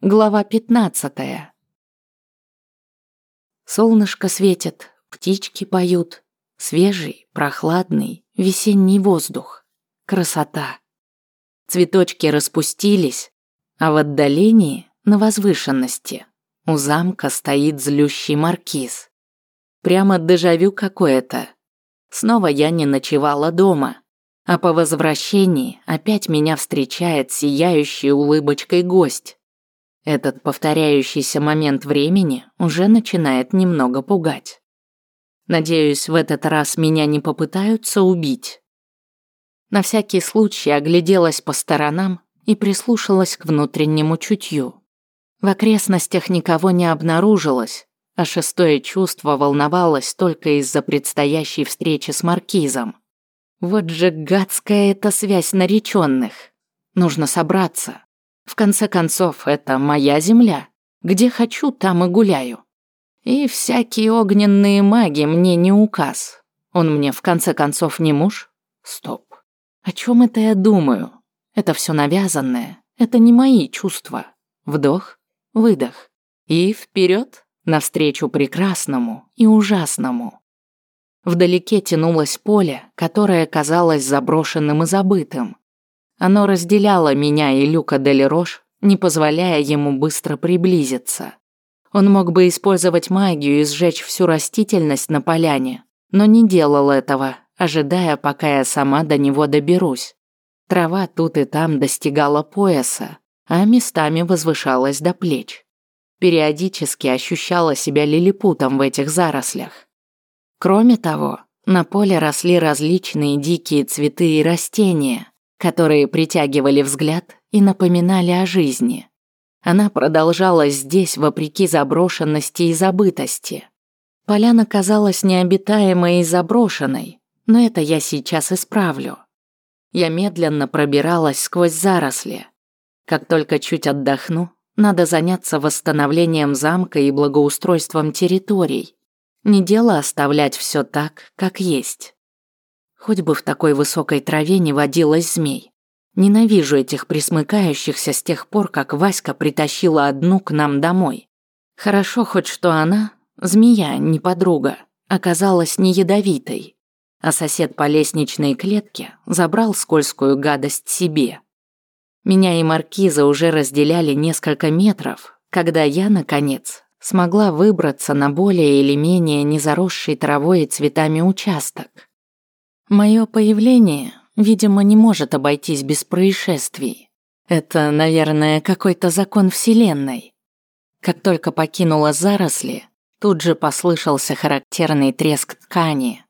Глава 15. Солнышко светит, птички поют. Свежий, прохладный, весенний воздух. Красота. Цветочки распустились, а в отдалении, на возвышенности, у замка стоит злющий маркиз. Прямо дежавю какое-то. Снова я не ночевала дома, а по возвращении опять меня встречает сияющий улыбочкой гость. Этот повторяющийся момент времени уже начинает немного пугать. Надеюсь, в этот раз меня не попытаются убить. На всякий случай огляделась по сторонам и прислушалась к внутреннему чутью. В окрестностях никого не обнаружилось, а шестое чувство волновалось только из-за предстоящей встречи с маркизом. Вот же гадская эта связь нареченных. Нужно собраться, в конце концов, это моя земля. Где хочу, там и гуляю. И всякие огненные маги мне не указ. Он мне в конце концов не муж? Стоп. О чем это я думаю? Это все навязанное. Это не мои чувства. Вдох, выдох. И вперед навстречу прекрасному и ужасному. Вдалеке тянулось поле, которое казалось заброшенным и забытым. Оно разделяло меня и Люка Делерош, не позволяя ему быстро приблизиться. Он мог бы использовать магию и сжечь всю растительность на поляне, но не делал этого, ожидая, пока я сама до него доберусь. Трава тут и там достигала пояса, а местами возвышалась до плеч. Периодически ощущала себя лилипутом в этих зарослях. Кроме того, на поле росли различные дикие цветы и растения, которые притягивали взгляд и напоминали о жизни. Она продолжалась здесь вопреки заброшенности и забытости. Поляна казалась необитаемой и заброшенной, но это я сейчас исправлю. Я медленно пробиралась сквозь заросли. Как только чуть отдохну, надо заняться восстановлением замка и благоустройством территорий. Не дело оставлять все так, как есть. Хоть бы в такой высокой траве не водилось змей. Ненавижу этих присмыкающихся с тех пор, как Васька притащила одну к нам домой. Хорошо хоть что она, змея, не подруга, оказалась не ядовитой, а сосед по лестничной клетке забрал скользкую гадость себе. Меня и маркиза уже разделяли несколько метров, когда я, наконец, смогла выбраться на более или менее незаросший травой и цветами участок. Мое появление, видимо, не может обойтись без происшествий. Это, наверное, какой-то закон Вселенной. Как только покинула заросли, тут же послышался характерный треск ткани.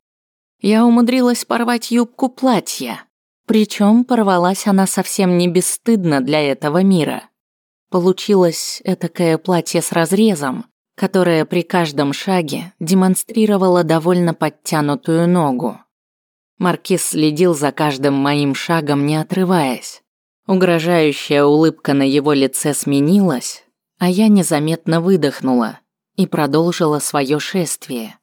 Я умудрилась порвать юбку платья. Причем порвалась она совсем не бесстыдно для этого мира. Получилось этакое платье с разрезом, которое при каждом шаге демонстрировало довольно подтянутую ногу. Маркиз следил за каждым моим шагом, не отрываясь. Угрожающая улыбка на его лице сменилась, а я незаметно выдохнула и продолжила свое шествие.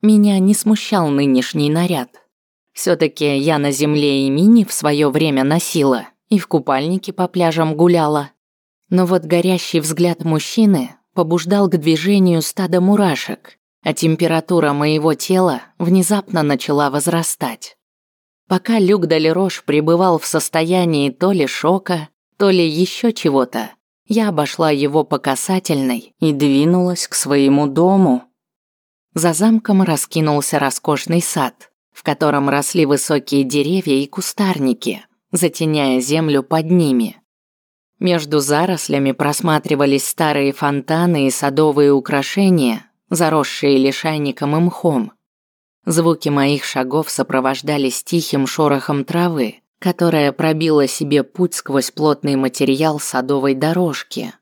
Меня не смущал нынешний наряд. Все-таки я на земле и мини в свое время носила и в купальнике по пляжам гуляла. Но вот горящий взгляд мужчины побуждал к движению стада мурашек, а температура моего тела внезапно начала возрастать. Пока Люк Далерош пребывал в состоянии то ли шока, то ли еще чего-то, я обошла его по касательной и двинулась к своему дому. За замком раскинулся роскошный сад, в котором росли высокие деревья и кустарники, затеняя землю под ними. Между зарослями просматривались старые фонтаны и садовые украшения, заросшие лишайником и мхом. Звуки моих шагов сопровождались тихим шорохом травы, которая пробила себе путь сквозь плотный материал садовой дорожки.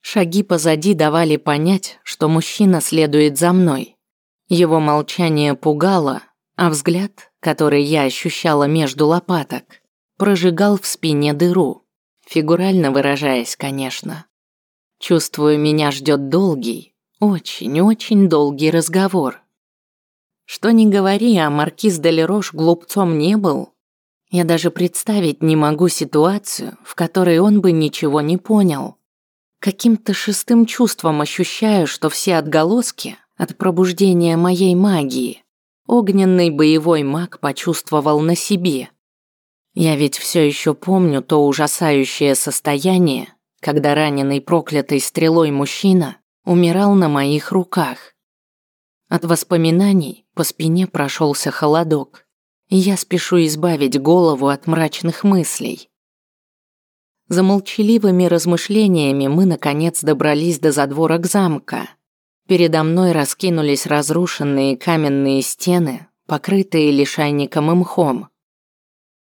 Шаги позади давали понять, что мужчина следует за мной. Его молчание пугало, а взгляд, который я ощущала между лопаток, прожигал в спине дыру, фигурально выражаясь, конечно. Чувствую, меня ждет долгий, очень-очень долгий разговор. Что ни говори, а маркиз Делерош глупцом не был. Я даже представить не могу ситуацию, в которой он бы ничего не понял. Каким-то шестым чувством ощущаю, что все отголоски от пробуждения моей магии огненный боевой маг почувствовал на себе. Я ведь все еще помню то ужасающее состояние, когда раненый проклятой стрелой мужчина умирал на моих руках. От воспоминаний по спине прошелся холодок, и я спешу избавить голову от мрачных мыслей. За молчаливыми размышлениями мы наконец добрались до задворок замка. Передо мной раскинулись разрушенные каменные стены, покрытые лишайником и мхом.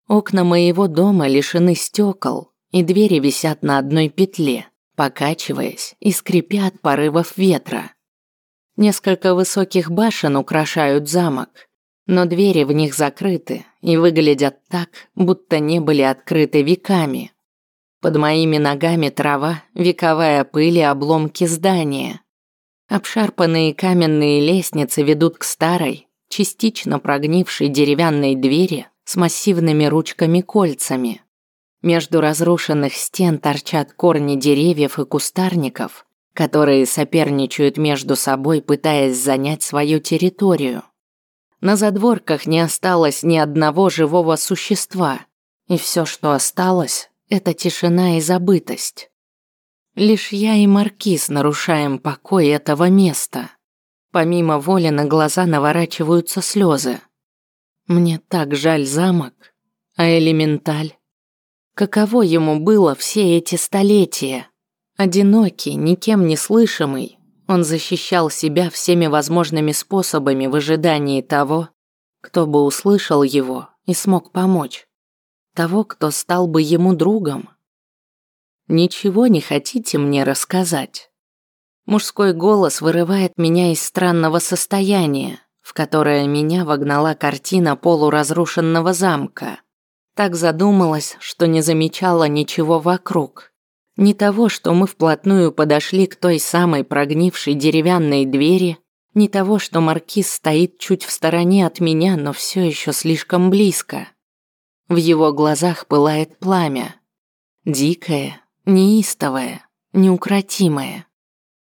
Окна моего дома лишены стекол, и двери висят на одной петле, покачиваясь и скрипя от порывов ветра. Несколько высоких башен украшают замок, но двери в них закрыты и выглядят так, будто не были открыты веками. Под моими ногами трава, вековая пыль и обломки здания. Обшарпанные каменные лестницы ведут к старой, частично прогнившей деревянной двери с массивными ручками-кольцами. Между разрушенных стен торчат корни деревьев и кустарников, которые соперничают между собой, пытаясь занять свою территорию. На задворках не осталось ни одного живого существа, и все, что осталось, это тишина и забытость. Лишь я и Маркиз нарушаем покой этого места. Помимо воли на глаза наворачиваются слезы. Мне так жаль замок, а элементаль. Каково ему было все эти столетия? Одинокий, никем не слышимый, он защищал себя всеми возможными способами в ожидании того, кто бы услышал его и смог помочь того, кто стал бы ему другом. Ничего не хотите мне рассказать? Мужской голос вырывает меня из странного состояния, в которое меня вогнала картина полуразрушенного замка. Так задумалась, что не замечала ничего вокруг. Ни того, что мы вплотную подошли к той самой прогнившей деревянной двери, ни того, что маркиз стоит чуть в стороне от меня, но все еще слишком близко. В его глазах пылает пламя. Дикое, неистовое, неукротимое.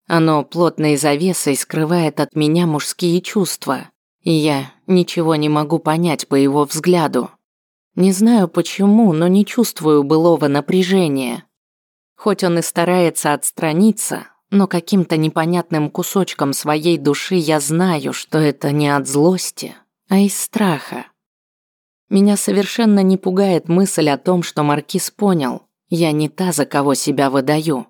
Оно плотной завесой скрывает от меня мужские чувства, и я ничего не могу понять по его взгляду. Не знаю почему, но не чувствую былого напряжения. Хоть он и старается отстраниться, но каким-то непонятным кусочком своей души я знаю, что это не от злости, а из страха. Меня совершенно не пугает мысль о том, что Маркиз понял, я не та, за кого себя выдаю.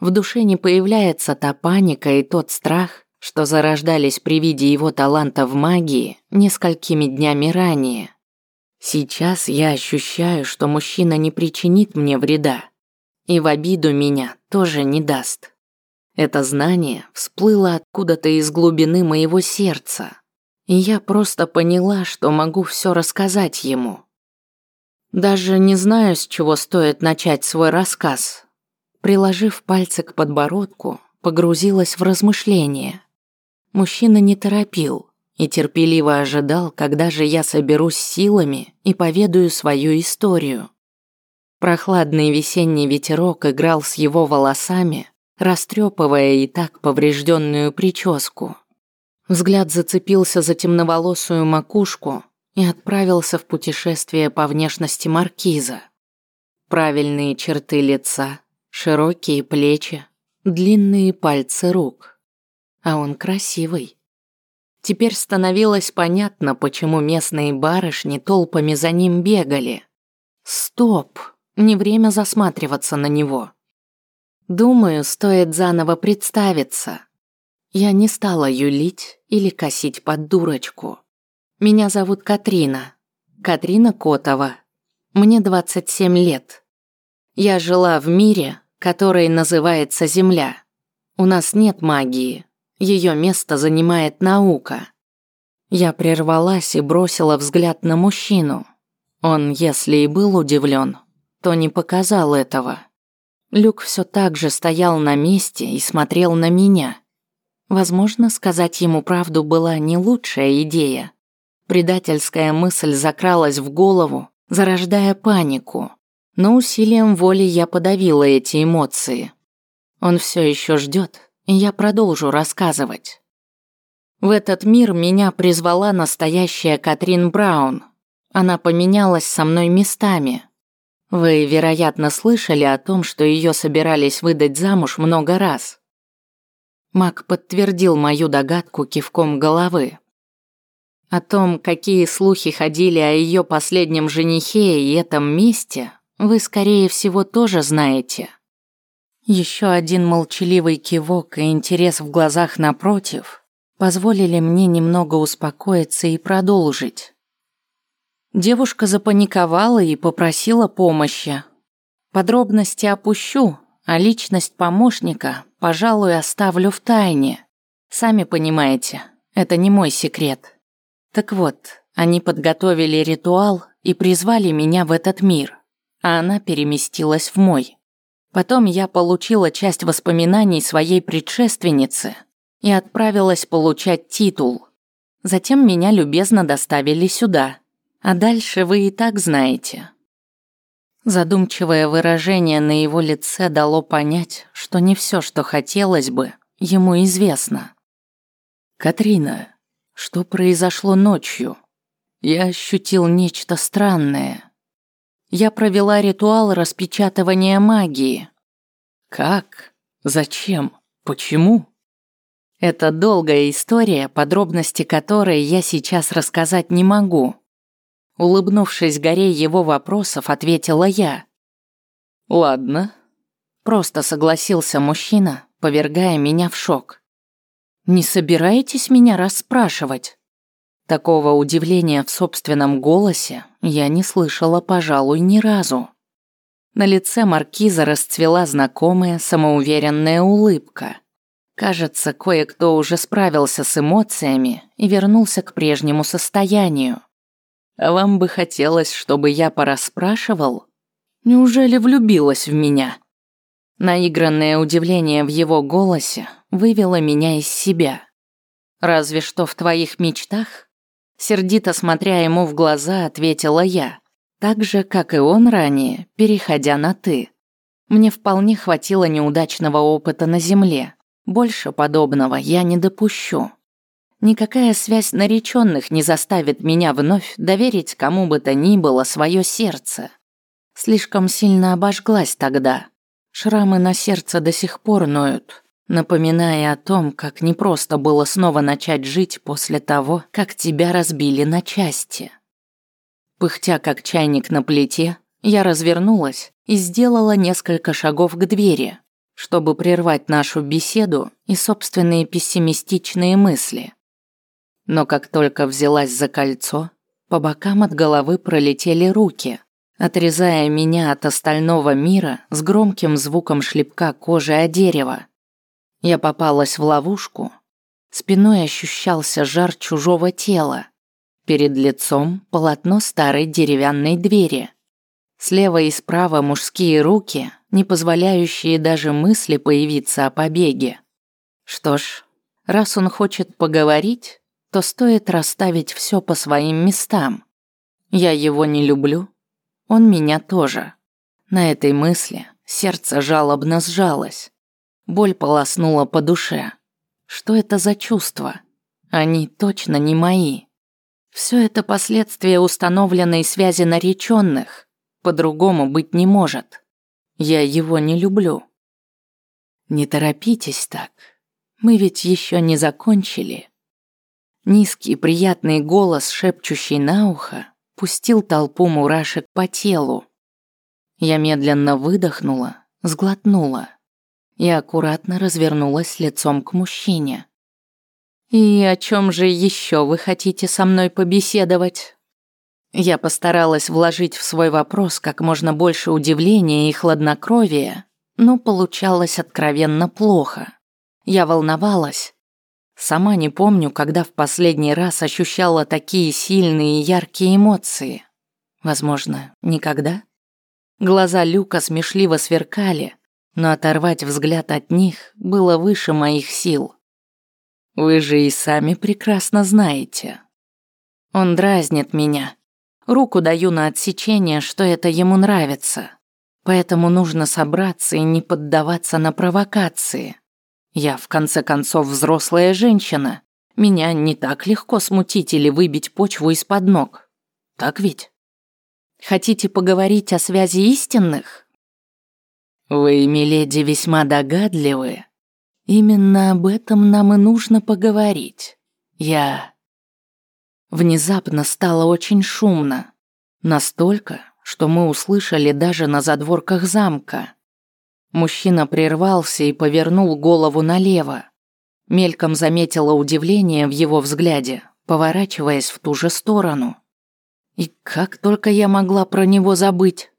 В душе не появляется та паника и тот страх, что зарождались при виде его таланта в магии несколькими днями ранее. Сейчас я ощущаю, что мужчина не причинит мне вреда и в обиду меня тоже не даст. Это знание всплыло откуда-то из глубины моего сердца, и я просто поняла, что могу все рассказать ему. Даже не знаю, с чего стоит начать свой рассказ. Приложив пальцы к подбородку, погрузилась в размышления. Мужчина не торопил и терпеливо ожидал, когда же я соберусь силами и поведаю свою историю. Прохладный весенний ветерок играл с его волосами, растрепывая и так поврежденную прическу. Взгляд зацепился за темноволосую макушку и отправился в путешествие по внешности маркиза. Правильные черты лица, широкие плечи, длинные пальцы рук. А он красивый. Теперь становилось понятно, почему местные барышни толпами за ним бегали. Стоп, не время засматриваться на него. Думаю, стоит заново представиться. Я не стала юлить или косить под дурочку. Меня зовут Катрина. Катрина Котова. Мне 27 лет. Я жила в мире, который называется Земля. У нас нет магии. Ее место занимает наука. Я прервалась и бросила взгляд на мужчину. Он, если и был удивлен, то не показал этого. Люк все так же стоял на месте и смотрел на меня. Возможно, сказать ему правду была не лучшая идея. Предательская мысль закралась в голову, зарождая панику. Но усилием воли я подавила эти эмоции. Он все еще ждет, я продолжу рассказывать. В этот мир меня призвала настоящая Катрин Браун. Она поменялась со мной местами. Вы, вероятно, слышали о том, что ее собирались выдать замуж много раз. Мак подтвердил мою догадку кивком головы. О том, какие слухи ходили о ее последнем женихе и этом месте, вы, скорее всего, тоже знаете. Еще один молчаливый кивок и интерес в глазах напротив позволили мне немного успокоиться и продолжить. Девушка запаниковала и попросила помощи. Подробности опущу, а личность помощника, пожалуй, оставлю в тайне. Сами понимаете, это не мой секрет. Так вот, они подготовили ритуал и призвали меня в этот мир, а она переместилась в мой. Потом я получила часть воспоминаний своей предшественницы и отправилась получать титул. Затем меня любезно доставили сюда. А дальше вы и так знаете. Задумчивое выражение на его лице дало понять, что не все, что хотелось бы, ему известно. «Катрина, что произошло ночью? Я ощутил нечто странное. Я провела ритуал распечатывания магии. Как? Зачем? Почему? Это долгая история, подробности которой я сейчас рассказать не могу. Улыбнувшись горе его вопросов, ответила я. «Ладно». Просто согласился мужчина, повергая меня в шок. Не собираетесь меня расспрашивать? Такого удивления в собственном голосе я не слышала, пожалуй, ни разу. На лице маркиза расцвела знакомая самоуверенная улыбка. Кажется, кое-кто уже справился с эмоциями и вернулся к прежнему состоянию. А вам бы хотелось, чтобы я порасспрашивал? Неужели влюбилась в меня? Наигранное удивление в его голосе вывело меня из себя. «Разве что в твоих мечтах?» Сердито смотря ему в глаза, ответила я, так же, как и он ранее, переходя на «ты». Мне вполне хватило неудачного опыта на земле. Больше подобного я не допущу. Никакая связь нареченных не заставит меня вновь доверить кому бы то ни было свое сердце. Слишком сильно обожглась тогда, Шрамы на сердце до сих пор ноют, напоминая о том, как непросто было снова начать жить после того, как тебя разбили на части. Пыхтя как чайник на плите, я развернулась и сделала несколько шагов к двери, чтобы прервать нашу беседу и собственные пессимистичные мысли. Но как только взялась за кольцо, по бокам от головы пролетели руки, отрезая меня от остального мира с громким звуком шлепка кожи о дерево. Я попалась в ловушку. Спиной ощущался жар чужого тела. Перед лицом полотно старой деревянной двери. Слева и справа мужские руки, не позволяющие даже мысли появиться о побеге. Что ж, раз он хочет поговорить, то стоит расставить все по своим местам. Я его не люблю, он меня тоже. На этой мысли сердце жалобно сжалось. Боль полоснула по душе. Что это за чувства? Они точно не мои. Все это последствия установленной связи нареченных. По-другому быть не может. Я его не люблю. Не торопитесь так. Мы ведь еще не закончили. Низкий приятный голос, шепчущий на ухо, пустил толпу мурашек по телу. Я медленно выдохнула, сглотнула и аккуратно развернулась лицом к мужчине. «И о чем же еще вы хотите со мной побеседовать?» Я постаралась вложить в свой вопрос как можно больше удивления и хладнокровия, но получалось откровенно плохо. Я волновалась, Сама не помню, когда в последний раз ощущала такие сильные и яркие эмоции. Возможно, никогда? Глаза Люка смешливо сверкали, но оторвать взгляд от них было выше моих сил. Вы же и сами прекрасно знаете. Он дразнит меня. Руку даю на отсечение, что это ему нравится. Поэтому нужно собраться и не поддаваться на провокации. Я, в конце концов, взрослая женщина. Меня не так легко смутить или выбить почву из-под ног. Так ведь? Хотите поговорить о связи истинных? Вы, миледи, весьма догадливы. Именно об этом нам и нужно поговорить. Я... Внезапно стало очень шумно. Настолько, что мы услышали даже на задворках замка. Мужчина прервался и повернул голову налево. Мельком заметила удивление в его взгляде, поворачиваясь в ту же сторону. И как только я могла про него забыть?